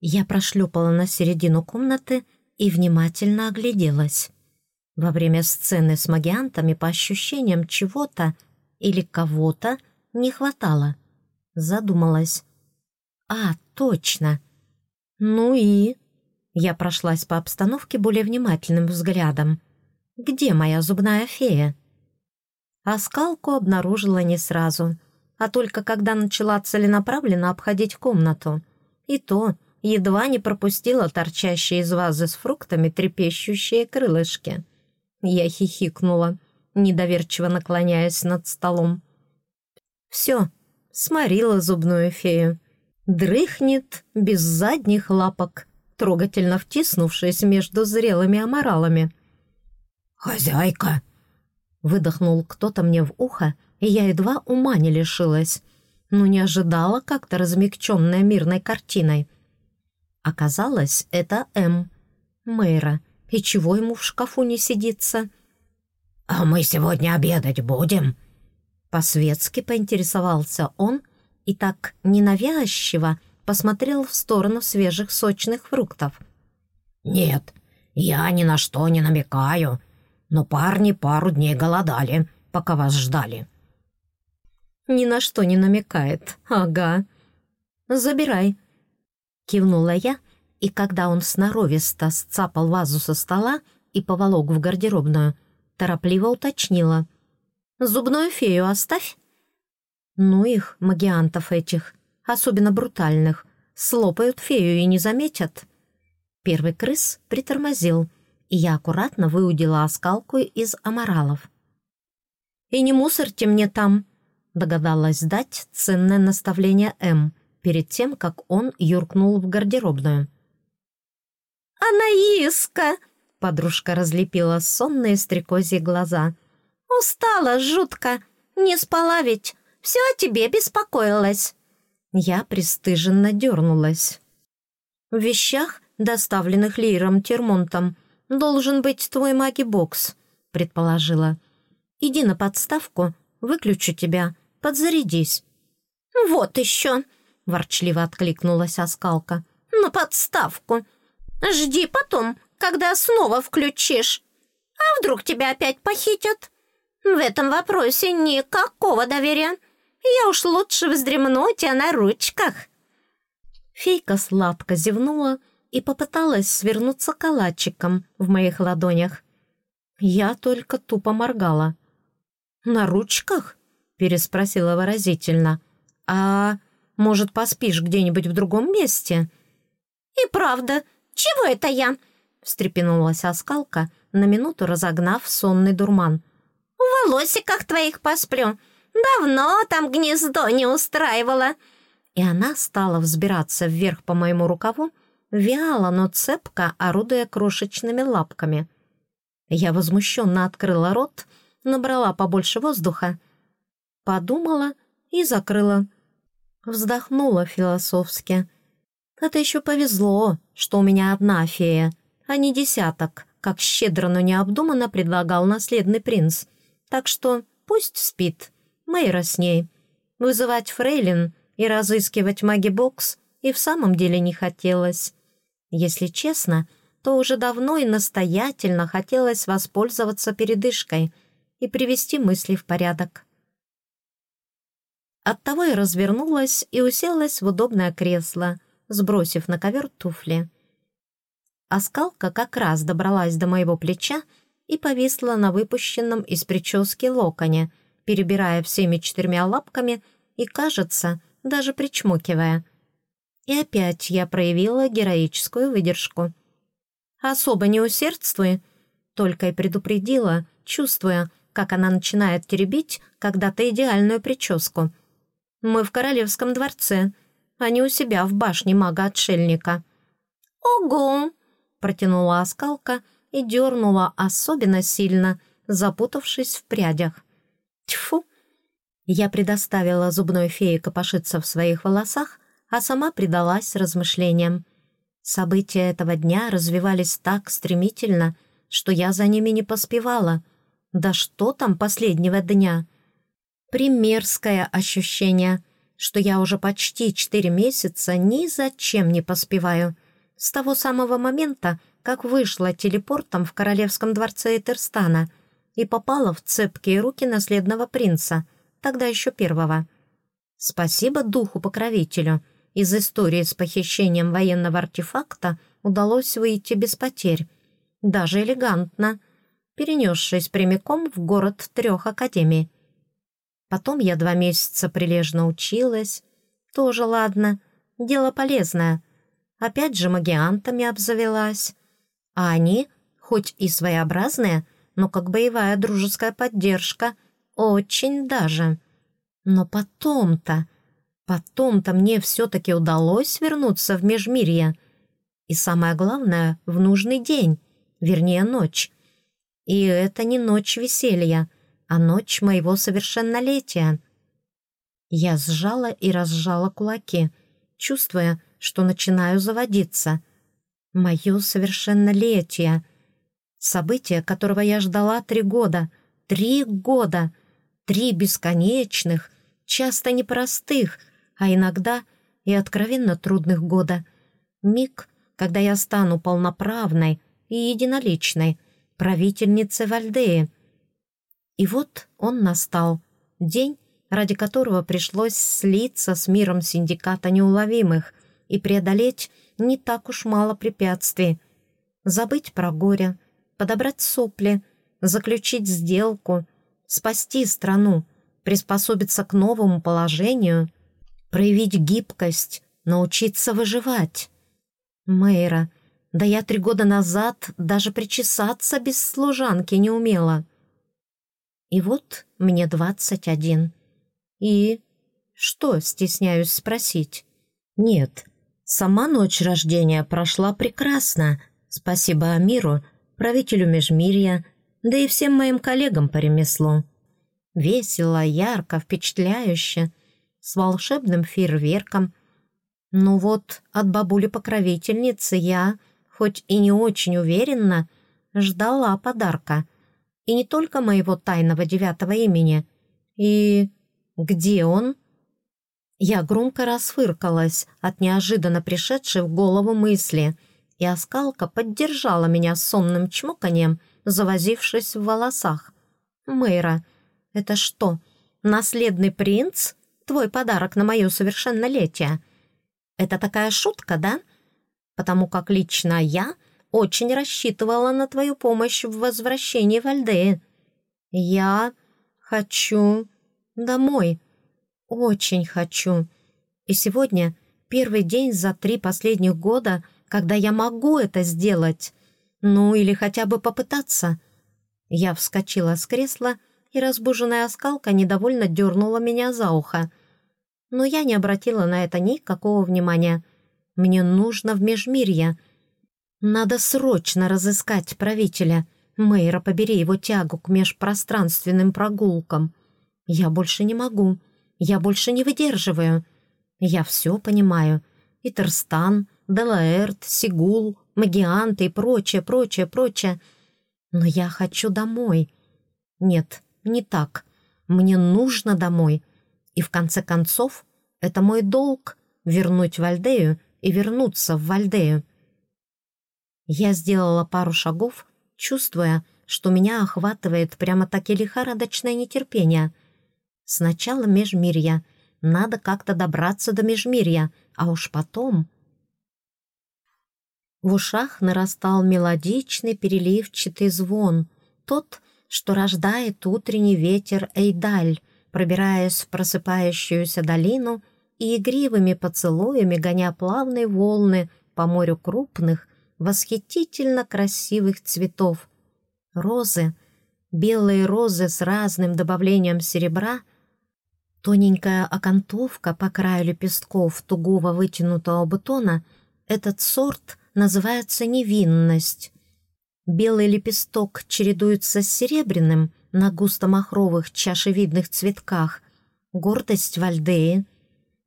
Я прошлепала на середину комнаты и внимательно огляделась. Во время сцены с магиантами по ощущениям чего-то или кого-то не хватало. Задумалась. «А, точно!» «Ну и...» Я прошлась по обстановке более внимательным взглядом. «Где моя зубная фея?» А скалку обнаружила не сразу, а только когда начала целенаправленно обходить комнату. И то едва не пропустила торчащие из вазы с фруктами трепещущие крылышки. Я хихикнула, недоверчиво наклоняясь над столом. «Все, сморила зубную фею. Дрыхнет без задних лапок, трогательно втиснувшись между зрелыми аморалами». «Хозяйка!» Выдохнул кто-то мне в ухо, и я едва ума не лишилась, но не ожидала как-то размягченной мирной картиной. Оказалось, это М. Мэйра. И чего ему в шкафу не сидится? «А мы сегодня обедать будем?» По-светски поинтересовался он и так ненавязчиво посмотрел в сторону свежих сочных фруктов. «Нет, я ни на что не намекаю, но парни пару дней голодали, пока вас ждали». «Ни на что не намекает, ага. Забирай». Кивнула я, и когда он сноровисто сцапал вазу со стола и поволок в гардеробную, торопливо уточнила. «Зубную фею оставь». Ну их, магиантов этих, особенно брутальных, слопают фею и не заметят. Первый крыс притормозил, и я аккуратно выудила оскалку из аморалов. «И не мусорьте мне там», — догадалась дать ценное наставление М перед тем, как он юркнул в гардеробную. «Анаиска!» — подружка разлепила сонные стрекозьи глаза. «Устала жутко. Не спала ведь. Все о тебе беспокоилась». Я пристыженно дернулась. В вещах, доставленных Лиром Термонтом, должен быть твой маги-бокс», — предположила. «Иди на подставку, выключу тебя, подзарядись». «Вот еще!» — ворчливо откликнулась Оскалка. «На подставку. Жди потом, когда снова включишь. А вдруг тебя опять похитят? В этом вопросе никакого доверия. Я уж лучше вздремну тебя на ручках». Фейка сладко зевнула и попыталась свернуться калачиком в моих ладонях. Я только тупо моргала. «На ручках?» — переспросила выразительно. «А может, поспишь где-нибудь в другом месте?» «И правда, чего это я?» — встрепенулась оскалка, на минуту разогнав сонный дурман. «В волосиках твоих посплю. Давно там гнездо не устраивала». И она стала взбираться вверх по моему рукаву, вяло, но цепко орудуя крошечными лапками. Я возмущенно открыла рот, набрала побольше воздуха, подумала и закрыла. Вздохнула философски. Это еще повезло, что у меня одна фея, а не десяток, как щедро, но необдуманно предлагал наследный принц. Так что пусть спит, Мэйра с ней. Вызывать фрейлин и разыскивать маги-бокс и в самом деле не хотелось. Если честно, то уже давно и настоятельно хотелось воспользоваться передышкой и привести мысли в порядок. Оттого я развернулась и уселась в удобное кресло, сбросив на ковер туфли. Оскалка как раз добралась до моего плеча и повисла на выпущенном из прически локоне, перебирая всеми четырьмя лапками и, кажется, даже причмокивая — и опять я проявила героическую выдержку. «Особо не усердствуй», только и предупредила, чувствуя, как она начинает теребить когда-то идеальную прическу. «Мы в королевском дворце, а не у себя в башне мага-отшельника». «Ого!» — протянула оскалка и дернула особенно сильно, запутавшись в прядях. «Тьфу!» Я предоставила зубной фее копошиться в своих волосах, а сама предалась размышлениям. События этого дня развивались так стремительно, что я за ними не поспевала. Да что там последнего дня? Примерское ощущение. что я уже почти четыре месяца ни зачем не поспеваю. С того самого момента, как вышла телепортом в королевском дворце Этерстана и попала в цепкие руки наследного принца, тогда еще первого. Спасибо духу-покровителю. Из истории с похищением военного артефакта удалось выйти без потерь. Даже элегантно, перенесшись прямиком в город трех академий. Потом я два месяца прилежно училась. Тоже ладно, дело полезное. Опять же магиантами обзавелась. А они, хоть и своеобразные, но как боевая дружеская поддержка, очень даже. Но потом-то, потом-то мне все-таки удалось вернуться в Межмирье. И самое главное, в нужный день, вернее, ночь. И это не ночь веселья, а ночь моего совершеннолетия. Я сжала и разжала кулаки, чувствуя, что начинаю заводиться. Мое совершеннолетие. Событие, которого я ждала три года. Три года. Три бесконечных, часто непростых, а иногда и откровенно трудных года. Миг, когда я стану полноправной и единоличной правительницей Вальдеи. И вот он настал. День, ради которого пришлось слиться с миром синдиката неуловимых и преодолеть не так уж мало препятствий. Забыть про горе, подобрать сопли, заключить сделку, спасти страну, приспособиться к новому положению, проявить гибкость, научиться выживать. Мэйра, да я три года назад даже причесаться без служанки не умела. И вот мне двадцать один. И что, стесняюсь спросить? Нет, сама ночь рождения прошла прекрасно. Спасибо Амиру, правителю Межмирья, да и всем моим коллегам по ремеслу. Весело, ярко, впечатляюще, с волшебным фейерверком. Ну вот, от бабули-покровительницы я, хоть и не очень уверенно, ждала подарка — и не только моего тайного девятого имени. И где он? Я громко расфыркалась от неожиданно пришедшей в голову мысли, и оскалка поддержала меня сонным чмоканием, завозившись в волосах. «Мэйра, это что, наследный принц? Твой подарок на мое совершеннолетие? Это такая шутка, да? Потому как лично я — очень рассчитывала на твою помощь в возвращении в Альдеи. Я хочу домой. Очень хочу. И сегодня первый день за три последних года, когда я могу это сделать. Ну, или хотя бы попытаться. Я вскочила с кресла, и разбуженная оскалка недовольно дернула меня за ухо. Но я не обратила на это никакого внимания. Мне нужно в Межмирье — надо срочно разыскать правителя. Мэйра, побери его тягу к межпространственным прогулкам. Я больше не могу. Я больше не выдерживаю. Я все понимаю. И Терстан, Делаэрт, Сигул, Магиант и прочее, прочее, прочее. Но я хочу домой. Нет, не так. Мне нужно домой. И в конце концов, это мой долг — вернуть Вальдею и вернуться в Вальдею. Я сделала пару шагов, чувствуя, что меня охватывает прямо-таки лихорадочное нетерпение. Сначала межмирья. Надо как-то добраться до межмирья, а уж потом... В ушах нарастал мелодичный переливчатый звон, тот, что рождает утренний ветер Эйдаль, пробираясь в просыпающуюся долину и игривыми поцелуями гоня плавные волны по морю крупных, восхитительно красивых цветов. Розы, белые розы с разным добавлением серебра, тоненькая окантовка по краю лепестков тугого вытянутого бутона, этот сорт называется невинность. Белый лепесток чередуется с серебряным на густо-махровых чашевидных цветках, гордость Вальдеи,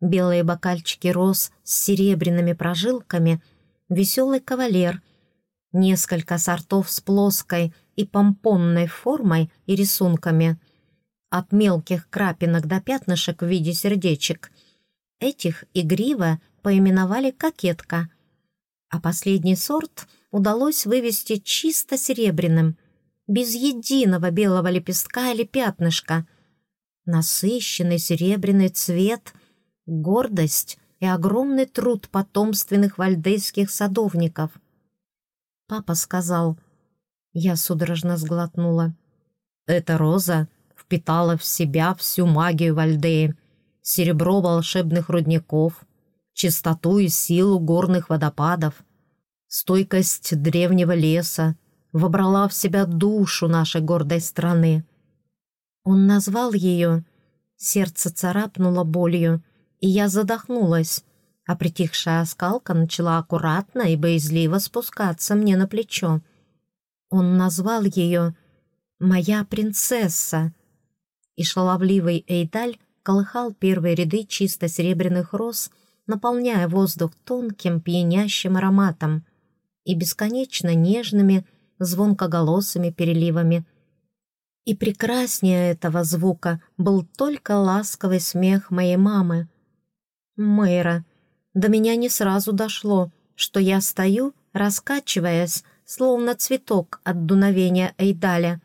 белые бокальчики роз с серебряными прожилками — веселый кавалер, несколько сортов с плоской и помпонной формой и рисунками, от мелких крапинок до пятнышек в виде сердечек, Этих игриво поименовали «кокетка», а последний сорт удалось вывести чисто серебряным, без единого белого лепестка или пятнышка. Насыщенный серебряный цвет, гордость и огромный труд потомственных вальдейских садовников. Папа сказал, я судорожно сглотнула, «Эта роза впитала в себя всю магию Вальдеи, серебро волшебных рудников, чистоту и силу горных водопадов, стойкость древнего леса, вобрала в себя душу нашей гордой страны. Он назвал ее, сердце царапнуло болью, и я задохнулась, а притихшая оскалка начала аккуратно и боязливо спускаться мне на плечо. Он назвал ее «Моя принцесса», и шаловливый Эйдаль колыхал первые ряды чисто серебряных роз, наполняя воздух тонким пьянящим ароматом и бесконечно нежными, звонкоголосыми переливами. И прекраснее этого звука был только ласковый смех моей мамы. Мэйра, до меня не сразу дошло, что я стою, раскачиваясь, словно цветок от дуновения Эйдаля,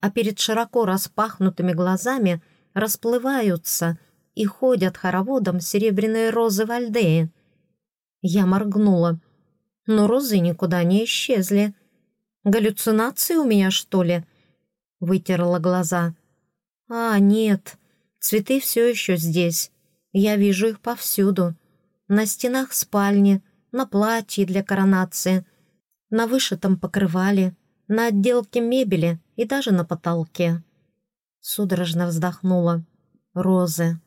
а перед широко распахнутыми глазами расплываются и ходят хороводом серебряные розы Вальдеи. Я моргнула, но розы никуда не исчезли. Галлюцинации у меня, что ли?» Вытерла глаза. «А, нет, цветы все еще здесь. Я вижу их повсюду. На стенах спальни, на платье для коронации, на вышитом покрывале, на отделке мебели и даже на потолке». Судорожно вздохнула. «Розы.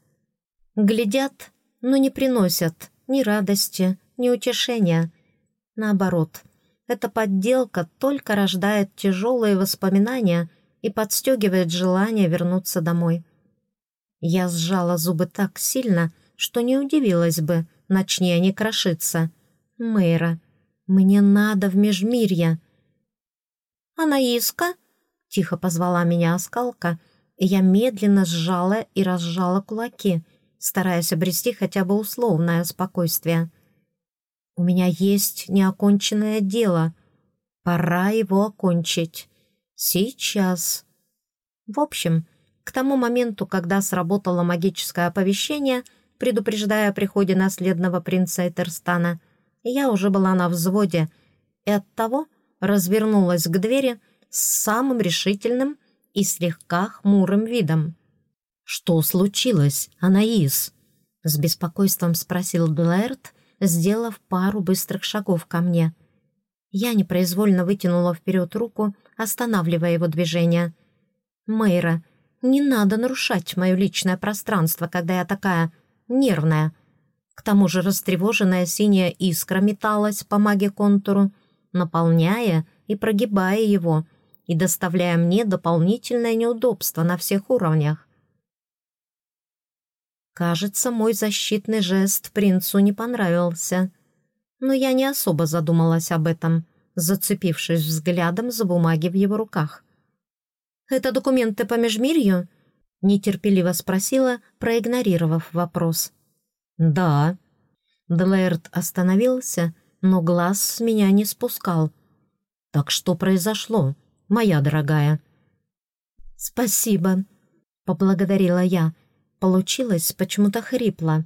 Глядят, но не приносят ни радости, ни утешения. Наоборот, эта подделка только рождает тяжелые воспоминания и подстегивает желание вернуться домой. Я сжала зубы так сильно, что не удивилась бы, начни они крошиться. «Мэйра, мне надо в Межмирье». «Анаиска?» — тихо позвала меня оскалка, и я медленно сжала и разжала кулаки, стараясь обрести хотя бы условное спокойствие. У меня есть неоконченное дело. Пора его окончить. Сейчас. В общем, к тому моменту, когда сработало магическое оповещение, предупреждая о приходе наследного принца Этерстана, я уже была на взводе и оттого развернулась к двери с самым решительным и слегка хмурым видом. «Что случилось, Анаис?» — с беспокойством спросил Блэрт, сделав пару быстрых шагов ко мне. Я непроизвольно вытянула вперед руку, останавливая его движение. «Мэйра, не надо нарушать мое личное пространство, когда я такая нервная». К тому же растревоженная синяя искра металась по маге-контуру, наполняя и прогибая его, и доставляя мне дополнительное неудобство на всех уровнях. Кажется, мой защитный жест принцу не понравился. Но я не особо задумалась об этом, зацепившись взглядом за бумаги в его руках. «Это документы по межмирью?» — нетерпеливо спросила, проигнорировав вопрос. «Да». Делаэрт остановился, но глаз с меня не спускал. «Так что произошло, моя дорогая?» «Спасибо», — поблагодарила я, — Получилось почему-то хрипло.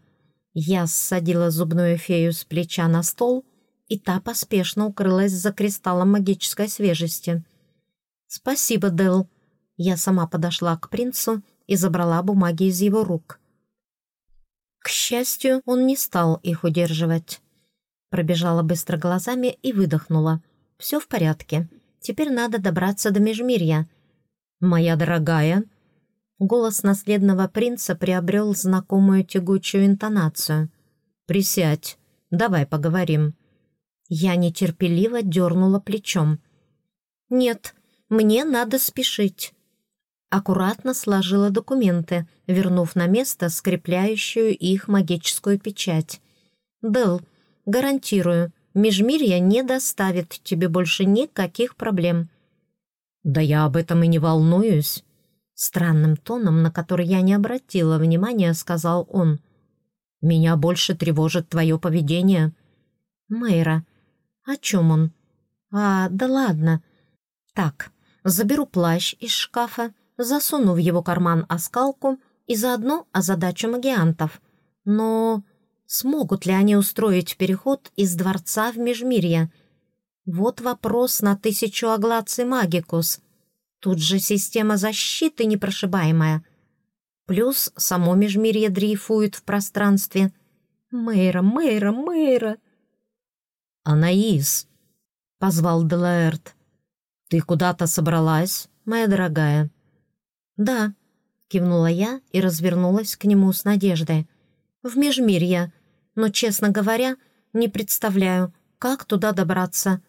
Я ссадила зубную фею с плеча на стол, и та поспешно укрылась за кристаллом магической свежести. «Спасибо, Дэл». Я сама подошла к принцу и забрала бумаги из его рук. К счастью, он не стал их удерживать. Пробежала быстро глазами и выдохнула. «Все в порядке. Теперь надо добраться до Межмирья». «Моя дорогая», Голос наследного принца приобрел знакомую тягучую интонацию. «Присядь, давай поговорим». Я нетерпеливо дернула плечом. «Нет, мне надо спешить». Аккуратно сложила документы, вернув на место скрепляющую их магическую печать. «Дел, гарантирую, Межмирье не доставит тебе больше никаких проблем». «Да я об этом и не волнуюсь», Странным тоном, на который я не обратила внимания, сказал он. Меня больше тревожит твое поведение». «Мэйра, о чем он?» «А, да ладно. Так, заберу плащ из шкафа, засуну в его карман оскалку и заодно озадачу магиантов. Но смогут ли они устроить переход из дворца в Межмирье? Вот вопрос на тысячу аглаций магикус. Тут же система защиты непрошибаемая. Плюс само Межмирье дрейфует в пространстве. Мэйра, Мэйра, Мэйра. «Анаис», — позвал Делаэрт. «Ты куда-то собралась, моя дорогая?» «Да», — кивнула я и развернулась к нему с надеждой. «В Межмирье, но, честно говоря, не представляю, как туда добраться.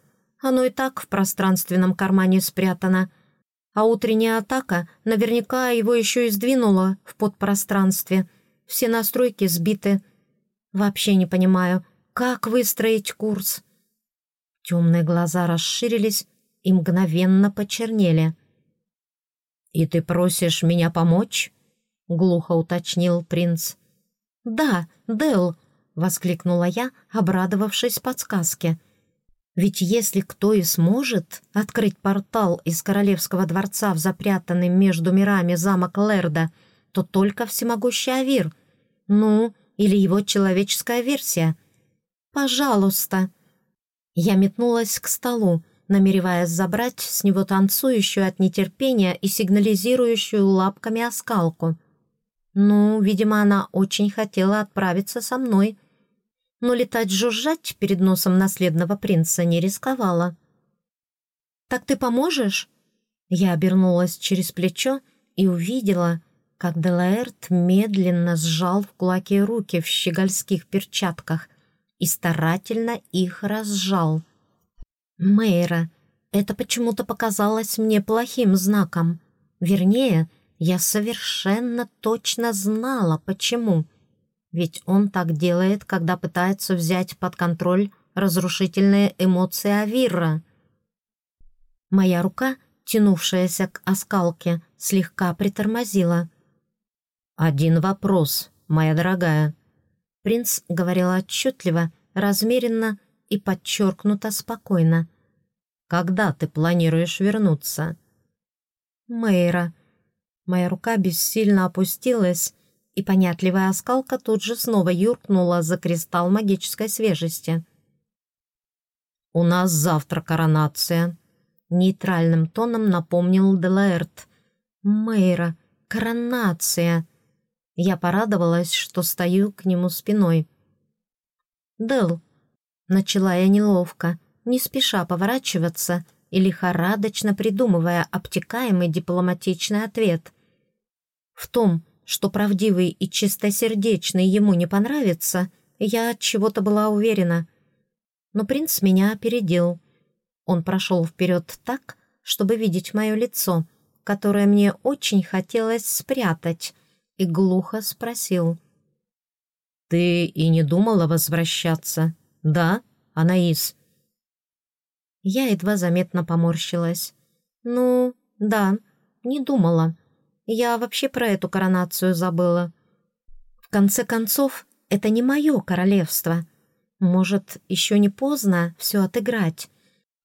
Оно и так в пространственном кармане спрятано, а утренняя атака наверняка его еще и сдвинула в подпространстве. Все настройки сбиты. Вообще не понимаю, как выстроить курс?» Темные глаза расширились и мгновенно почернели. «И ты просишь меня помочь?» — глухо уточнил принц. «Да, Дел!» — воскликнула я, обрадовавшись подсказке. «Ведь если кто и сможет открыть портал из Королевского дворца в запрятанный между мирами замок Лерда, то только всемогущий Авир. Ну, или его человеческая версия. Пожалуйста!» Я метнулась к столу, намереваясь забрать с него танцующую от нетерпения и сигнализирующую лапками оскалку. Ну, видимо, она очень хотела отправиться со мной. Но летать-жужжать перед носом наследного принца не рисковала. «Так ты поможешь?» Я обернулась через плечо и увидела, как Делаэрт медленно сжал в кулаки руки в щегольских перчатках — и старательно их разжал. Мэйра, это почему-то показалось мне плохим знаком. Вернее, я совершенно точно знала, почему. Ведь он так делает, когда пытается взять под контроль разрушительные эмоции Авира. Моя рука, тянувшаяся к оскалке, слегка притормозила. «Один вопрос, моя дорогая», Принц говорил отчетливо, размеренно и подчеркнуто спокойно. «Когда ты планируешь вернуться?» «Мэйра». Моя рука бессильно опустилась, и понятливая оскалка тут же снова юркнула за кристалл магической свежести. «У нас завтра коронация», — нейтральным тоном напомнил Делаэрт. «Мэйра, коронация!» Я порадовалась, что стою к нему спиной. «Дел», — начала я неловко, не спеша поворачиваться и лихорадочно придумывая обтекаемый дипломатичный ответ. В том, что правдивый и чистосердечный ему не понравится, я от чего-то была уверена. Но принц меня опередил. Он прошел вперед так, чтобы видеть мое лицо, которое мне очень хотелось спрятать, и глухо спросил. «Ты и не думала возвращаться, да, Анаис?» Я едва заметно поморщилась. «Ну, да, не думала. Я вообще про эту коронацию забыла. В конце концов, это не мое королевство. Может, еще не поздно все отыграть.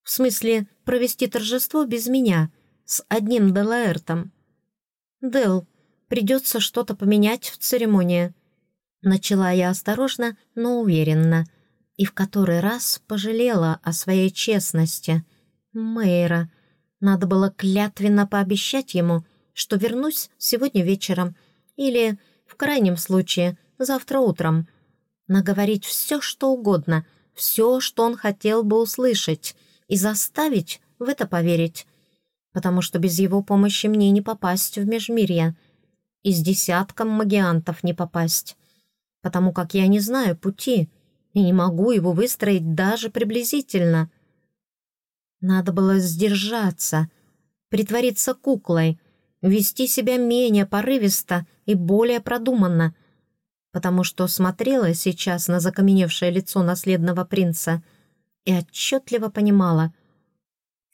В смысле, провести торжество без меня, с одним Делаэртом. Дел, придется что-то поменять в церемонии». Начала я осторожно, но уверенно, и в который раз пожалела о своей честности. Мэйра, надо было клятвенно пообещать ему, что вернусь сегодня вечером или, в крайнем случае, завтра утром. Наговорить все, что угодно, все, что он хотел бы услышать, и заставить в это поверить, потому что без его помощи мне не попасть в Межмирье и с десятком магиантов не попасть, потому как я не знаю пути и не могу его выстроить даже приблизительно. Надо было сдержаться, притвориться куклой, вести себя менее порывисто и более продуманно, потому что смотрела сейчас на закаменевшее лицо наследного принца и отчетливо понимала,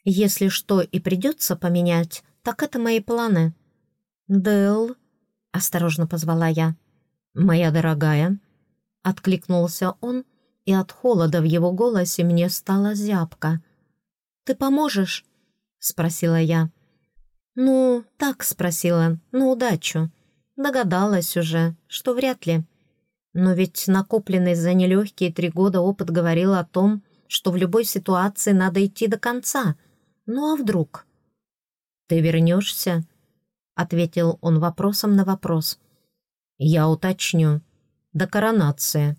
если что и придется поменять, так это мои планы. Дэл, — осторожно позвала я. «Моя дорогая». — откликнулся он, и от холода в его голосе мне стало зябко. «Ты поможешь?» — спросила я. «Ну, так спросила, на удачу. Догадалась уже, что вряд ли. Но ведь накопленный за нелегкие три года опыт говорил о том, что в любой ситуации надо идти до конца. Ну а вдруг?» «Ты вернешься?» — ответил он вопросом на вопрос. «Я уточню. До коронации.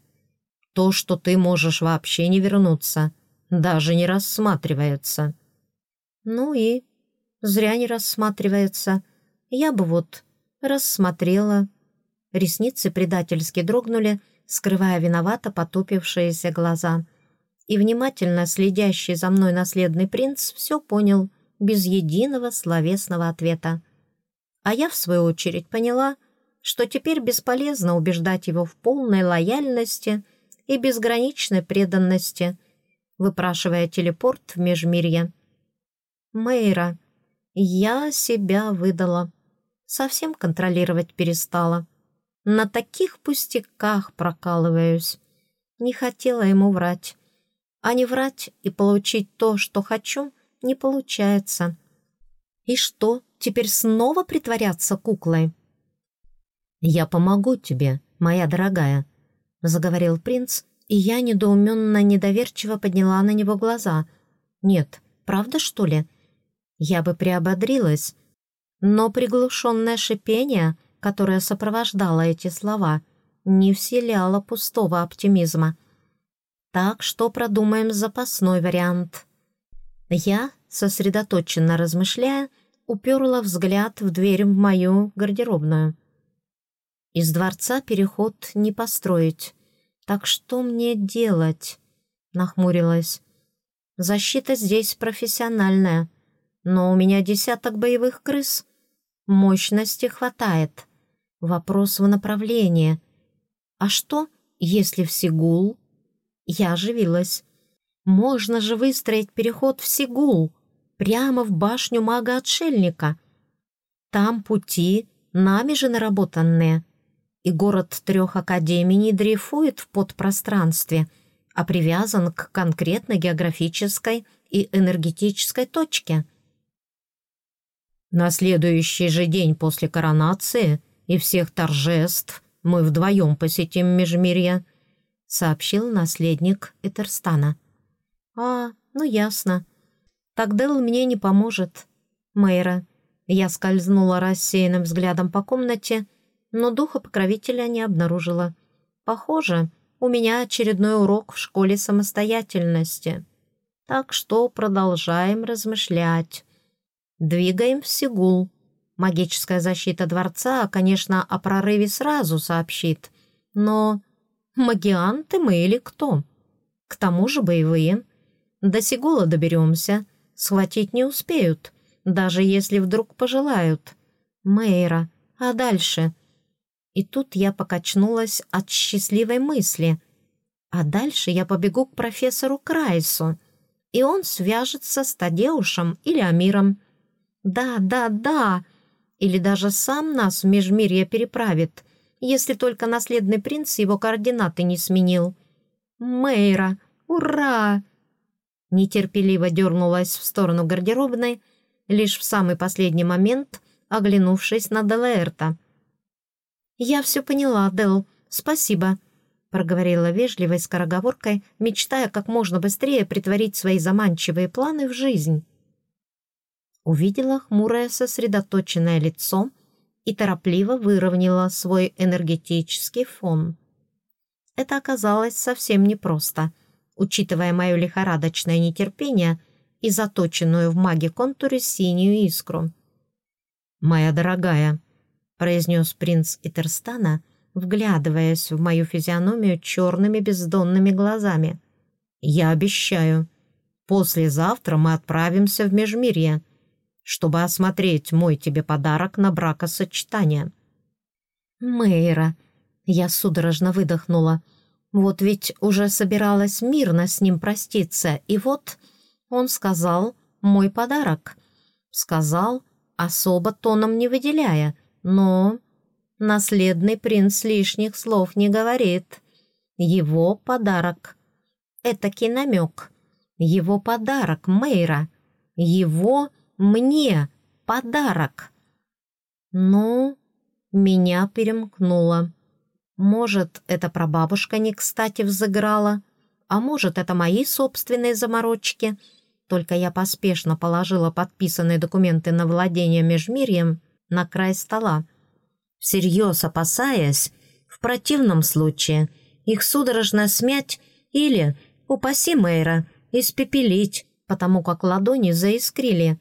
То, что ты можешь вообще не вернуться, даже не рассматривается». «Ну и Зря не рассматривается. Я бы вот рассмотрела. Ресницы предательски дрогнули, скрывая виновато потупившиеся глаза. И внимательно следящий за мной наследный принц все понял, без единого словесного ответа. А я, в свою очередь, поняла, что теперь бесполезно убеждать его в полной лояльности и безграничной преданности, выпрашивая телепорт в Межмирье. «Мэйра, я себя выдала. Совсем контролировать перестала. На таких пустяках прокалываюсь. Не хотела ему врать. А не врать и получить то, что хочу, не получается. И что, теперь снова притворяться куклой? «Я помогу тебе, моя дорогая», — заговорил принц, и я недоуменно недоверчиво подняла на него глаза. «Нет, правда, что ли?» я бы приободрилась, но приглушенное шипение, которое сопровождало эти слова, не вселяло пустого оптимизма. Так что продумаем запасной вариант. Я, сосредоточенно размышляя, уперла взгляд в дверь в мою гардеробную. Из дворца переход не построить. Так что мне делать? Нахмурилась. Защита здесь профессиональная но у меня десяток боевых крыс. Мощности хватает. Вопрос в направлении. А что, если в Сигул? Я оживилась. Можно же выстроить переход в Сигул, прямо в башню мага-отшельника. Там пути, нами же наработанные. И город трех академий не дрейфует в подпространстве, а привязан к конкретной географической и энергетической точке — на следующий же день после коронации и всех торжеств мы вдвоем посетим Межмирье», — сообщил наследник Этерстана. «А, ну ясно. Так Дэл мне не поможет. Мэйра». Я скользнула рассеянным взглядом по комнате, но духа покровителя не обнаружила. «Похоже, у меня очередной урок в школе самостоятельности. Так что продолжаем размышлять». Двигаем в Сигул. Магическая защита дворца, конечно, о прорыве сразу сообщит. Но магианты мы или кто? К тому же боевые. До Сигула доберемся. Схватить не успеют, даже если вдруг пожелают. Мэйра, а дальше? И тут я покачнулась от счастливой мысли. А дальше я побегу к профессору Крайсу, и он свяжется с Тадеушем или Амиром. «Да, да, да!» Или даже сам нас в Межмирье переправит, если только наследный принц его координаты не сменил. «Мэйра! Ура!» Нетерпеливо дернулась в сторону гардеробной, лишь в самый последний момент оглянувшись на Делаэрта. «Я все поняла, Дел, спасибо», — проговорила вежливой скороговоркой, мечтая как можно быстрее притворить свои заманчивые планы в жизнь увидела хмурое сосредоточенное лицо и торопливо выровняла свой энергетический фон. Это оказалось совсем непросто, учитывая мое лихорадочное нетерпение и заточенную в маге-контуре синюю искру. «Моя дорогая», — произнес принц Итерстана, вглядываясь в мою физиономию черными бездонными глазами. «Я обещаю, послезавтра мы отправимся в Межмирье» чтобы осмотреть мой тебе подарок на бракосочетание». «Мэйра», — я судорожно выдохнула, «вот ведь уже собиралась мирно с ним проститься, и вот он сказал «мой подарок». Сказал, особо тоном не выделяя, но наследный принц лишних слов не говорит. Его подарок. Этакий намек. Его подарок, Мейра. Его мне подарок. Ну, меня перемкнуло. Может, это прабабушка не кстати взыграла, а может, это мои собственные заморочки. Только я поспешно положила подписанные документы на владение Межмирьем на край стола, всерьез опасаясь, в противном случае их судорожно смять или, упаси мэра, испепелить, потому как ладони заискрили.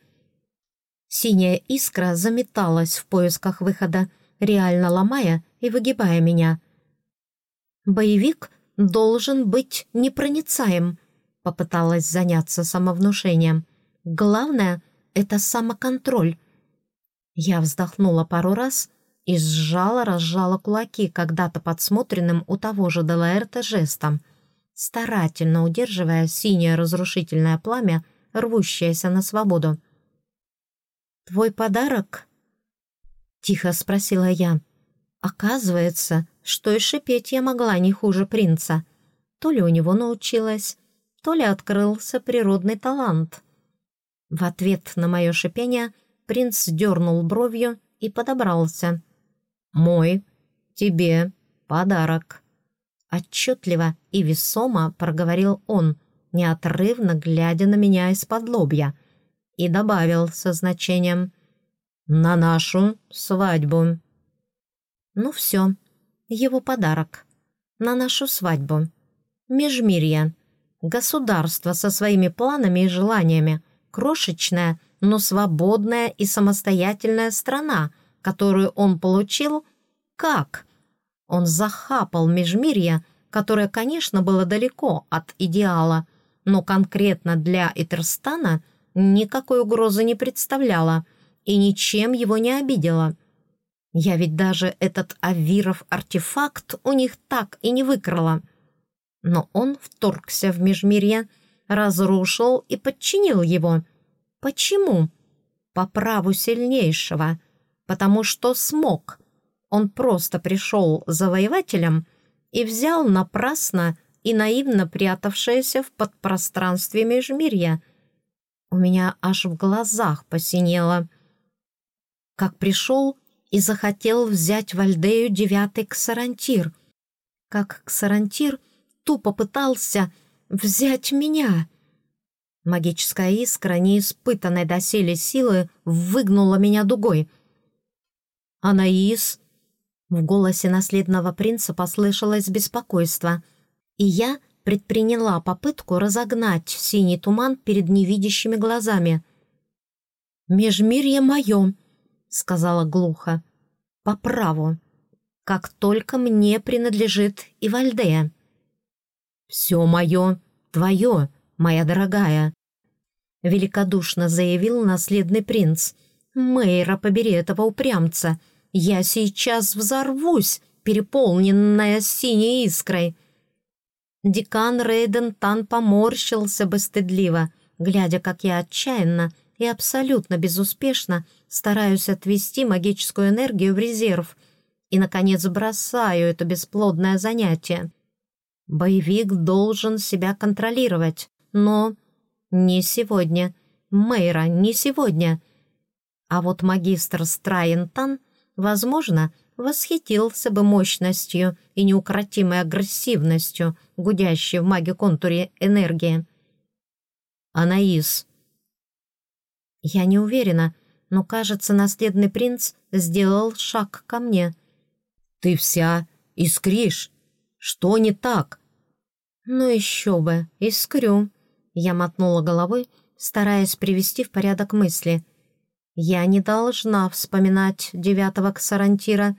Синяя искра заметалась в поисках выхода, реально ломая и выгибая меня. «Боевик должен быть непроницаем», — попыталась заняться самовнушением. «Главное — это самоконтроль». Я вздохнула пару раз и сжала-разжала кулаки когда-то подсмотренным у того же Делаэрта жестом, старательно удерживая синее разрушительное пламя, рвущееся на свободу. «Твой подарок?» — тихо спросила я. Оказывается, что и шипеть я могла не хуже принца. То ли у него научилась, то ли открылся природный талант. В ответ на мое шипение принц дернул бровью и подобрался. «Мой, тебе подарок». Отчетливо и весомо проговорил он, неотрывно глядя на меня из-под лобья — и добавил со значением «На нашу свадьбу». Ну все, его подарок. На нашу свадьбу. Межмирье. Государство со своими планами и желаниями. Крошечная, но свободная и самостоятельная страна, которую он получил как? Он захапал Межмирье, которое, конечно, было далеко от идеала, но конкретно для Итерстана – никакой угрозы не представляла и ничем его не обидела. Я ведь даже этот Авиров артефакт у них так и не выкрала. Но он вторгся в Межмирье, разрушил и подчинил его. Почему? По праву сильнейшего. Потому что смог. Он просто пришел завоевателем и взял напрасно и наивно прятавшееся в подпространстве Межмирья — у меня аж в глазах посинело. Как пришел и захотел взять в Альдею девятый ксарантир. Как ксарантир тупо пытался взять меня. Магическая искра, неиспытанной доселе силы, выгнула меня дугой. «Анаис!» В голосе наследного принца послышалось беспокойство, и я предприняла попытку разогнать синий туман перед невидящими глазами. «Межмирье мое», — сказала глухо, — «по праву, как только мне принадлежит и Вальдея». «Все мое, твое, моя дорогая», — великодушно заявил наследный принц. «Мэйра, побери этого упрямца, я сейчас взорвусь, переполненная синей искрой». Декан Рейден Тан поморщился бы стыдливо, глядя, как я отчаянно и абсолютно безуспешно стараюсь отвести магическую энергию в резерв и, наконец, бросаю это бесплодное занятие. Боевик должен себя контролировать, но не сегодня. Мэйра, не сегодня. А вот магистр Страйентан, возможно, восхитился бы мощностью и неукротимой агрессивностью, гудящей в маге-контуре энергии. «Анаис». Я не уверена, но, кажется, наследный принц сделал шаг ко мне. «Ты вся искришь. Что не так?» «Ну еще бы, искрю». Я мотнула головой, стараясь привести в порядок мысли. «Я не должна вспоминать девятого ксарантира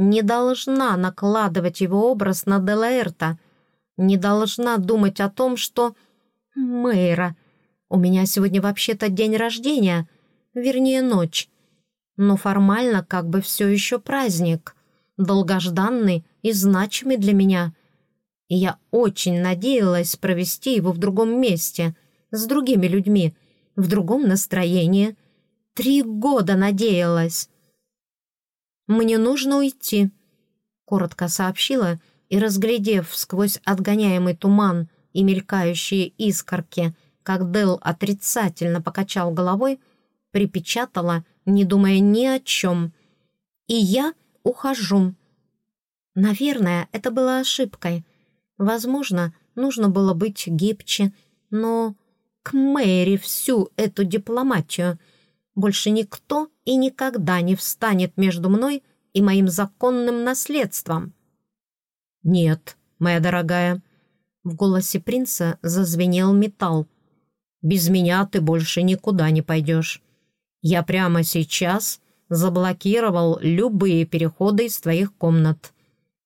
не должна накладывать его образ на Делаэрта, не должна думать о том, что... Мэйра, у меня сегодня вообще-то день рождения, вернее, ночь. Но формально как бы все еще праздник, долгожданный и значимый для меня. И я очень надеялась провести его в другом месте, с другими людьми, в другом настроении. Три года надеялась. «Мне нужно уйти», — коротко сообщила и, разглядев сквозь отгоняемый туман и мелькающие искорки, как Дэл отрицательно покачал головой, припечатала, не думая ни о чем. «И я ухожу». Наверное, это было ошибкой. Возможно, нужно было быть гибче, но к Мэри всю эту дипломатию. Больше никто и никогда не встанет между мной и моим законным наследством. «Нет, моя дорогая», — в голосе принца зазвенел металл. «Без меня ты больше никуда не пойдешь. Я прямо сейчас заблокировал любые переходы из твоих комнат,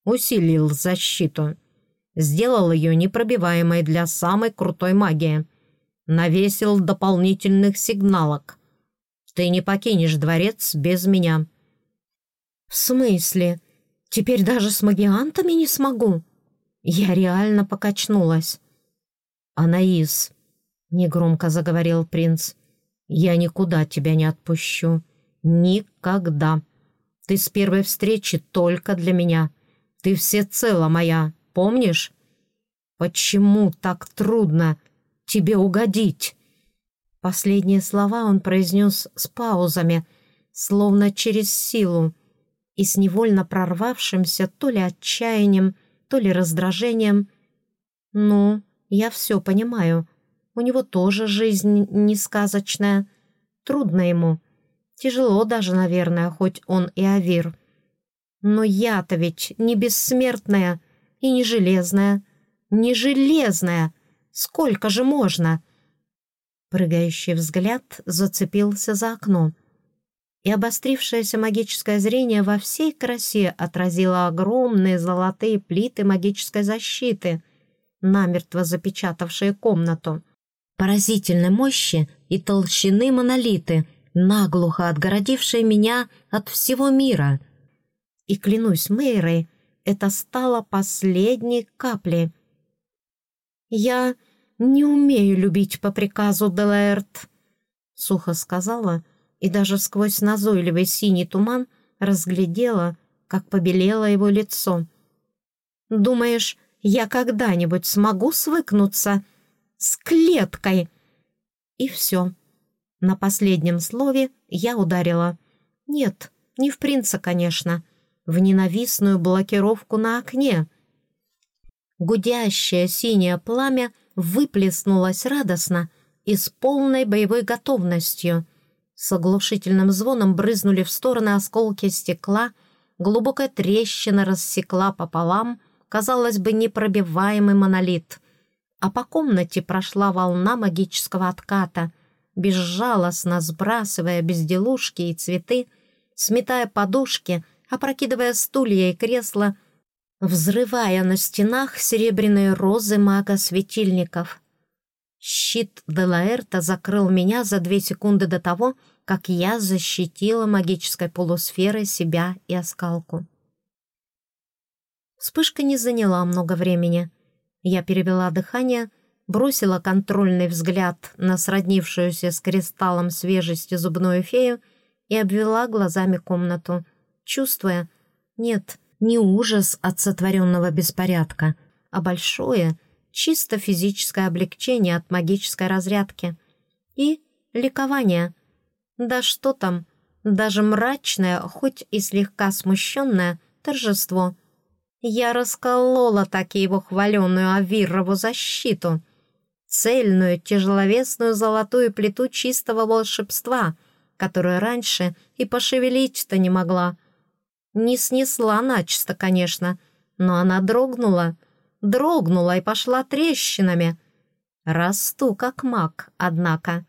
усилил защиту, сделал ее непробиваемой для самой крутой магии, навесил дополнительных сигналок. Ты не покинешь дворец без меня». «В смысле? Теперь даже с магиантами не смогу?» Я реально покачнулась. «Анаис», — негромко заговорил принц, — «я никуда тебя не отпущу. Никогда. Ты с первой встречи только для меня. Ты всецело моя, помнишь? Почему так трудно тебе угодить?» Последние слова он произнес с паузами, словно через силу, и с невольно прорвавшимся то ли отчаянием, то ли раздражением. «Ну, я все понимаю. У него тоже жизнь не сказочная. Трудно ему. Тяжело даже, наверное, хоть он и авир. Но я-то ведь не бессмертная и не железная. Не железная! Сколько же можно?» Прыгающий взгляд зацепился за окно и обострившееся магическое зрение во всей красе отразило огромные золотые плиты магической защиты, намертво запечатавшие комнату. Поразительной мощи и толщины монолиты, наглухо отгородившие меня от всего мира. И, клянусь Мэйрой, это стало последней каплей. «Я не умею любить по приказу Делаэрт», — сухо сказала, — и даже сквозь назойливый синий туман разглядела, как побелело его лицо. «Думаешь, я когда-нибудь смогу свыкнуться с клеткой?» И все. На последнем слове я ударила. Нет, не в принца, конечно, в ненавистную блокировку на окне. Гудящее синее пламя выплеснулось радостно и с полной боевой готовностью — с оглушительным звоном брызнули в стороны осколки стекла, глубокая трещина рассекла пополам, казалось бы, непробиваемый монолит. А по комнате прошла волна магического отката, безжалостно сбрасывая безделушки и цветы, сметая подушки, опрокидывая стулья и кресла, взрывая на стенах серебряные розы мага-светильников — Щит Делаэрта закрыл меня за две секунды до того, как я защитила магической полусферой себя и оскалку. Вспышка не заняла много времени. Я перевела дыхание, бросила контрольный взгляд на сроднившуюся с кристаллом свежести зубную фею и обвела глазами комнату, чувствуя, нет, не ужас от сотворенного беспорядка, а большое, чисто физическое облегчение от магической разрядки и ликование. Да что там, даже мрачное, хоть и слегка смущенное, торжество. Я расколола таки его хваленную Авирову защиту, цельную, тяжеловесную золотую плиту чистого волшебства, которую раньше и пошевелить-то не могла. Не снесла начисто, конечно, но она дрогнула, дрогнула и пошла трещинами. Расту как маг, однако.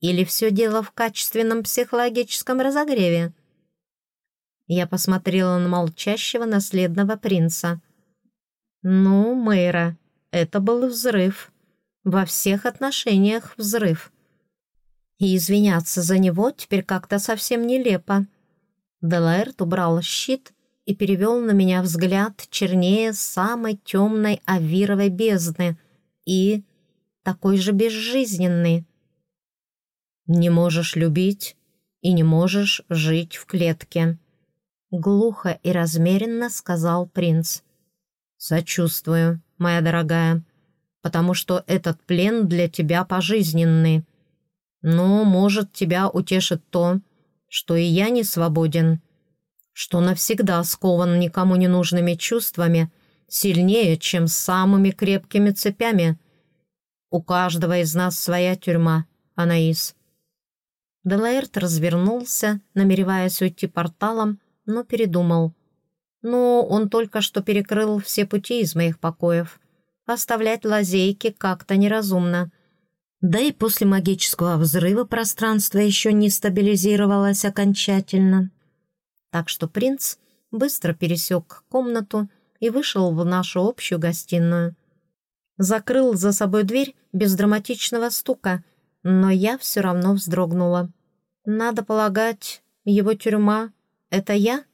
Или все дело в качественном психологическом разогреве? Я посмотрела на молчащего наследного принца. «Ну, Мэйра, это был взрыв. Во всех отношениях взрыв. И извиняться за него теперь как-то совсем нелепо». Делаэрт убрал щит и перевел на меня взгляд чернее самой темной авировой бездны и такой же безжизненный. «Не можешь любить и не можешь жить в клетке», — глухо и размеренно сказал принц. «Сочувствую, моя дорогая, потому что этот плен для тебя пожизненный. Но, может, тебя утешит то, что и я не свободен, что навсегда скован никому не нужными чувствами, сильнее, чем самыми крепкими цепями. У каждого из нас своя тюрьма, Анаис». Делаэрт развернулся, намереваясь уйти порталом, но передумал. «Ну, он только что перекрыл все пути из моих покоев. Оставлять лазейки как-то неразумно. Да и после магического взрыва пространство еще не стабилизировалось окончательно. Так что принц быстро пересек комнату и вышел в нашу общую гостиную. Закрыл за собой дверь без драматичного стука, но я все равно вздрогнула. Надо полагать, его тюрьма — это я?